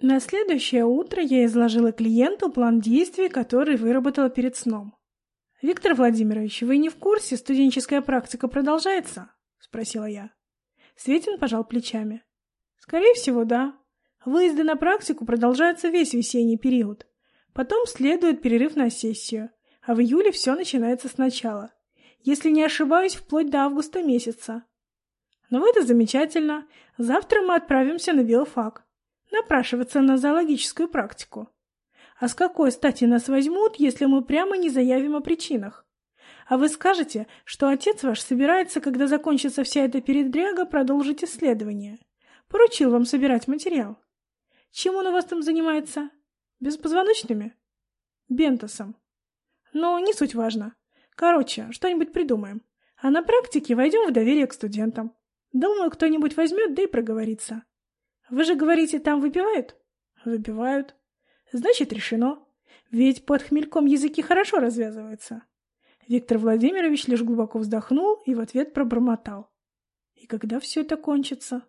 На следующее утро я изложила клиенту план действий, который выработала перед сном. «Виктор Владимирович, вы не в курсе, студенческая практика продолжается?» — спросила я. Светин пожал плечами. «Скорее всего, да. Выезды на практику продолжаются весь весенний период. Потом следует перерыв на сессию, а в июле все начинается сначала. Если не ошибаюсь, вплоть до августа месяца. Ну это замечательно. Завтра мы отправимся на биофак напрашиваться на зоологическую практику. А с какой стати нас возьмут, если мы прямо не заявим о причинах? А вы скажете, что отец ваш собирается, когда закончится вся эта передряга, продолжить исследование. Поручил вам собирать материал. Чем он у вас там занимается? Беспозвоночными? Бентосом. Но не суть важно. Короче, что-нибудь придумаем. А на практике войдем в доверие к студентам. Думаю, кто-нибудь возьмет, да и проговорится. Вы же говорите, там выпивают? Выпивают. Значит, решено. Ведь под хмельком языки хорошо развязываются. Виктор Владимирович лишь глубоко вздохнул и в ответ пробормотал. И когда все это кончится?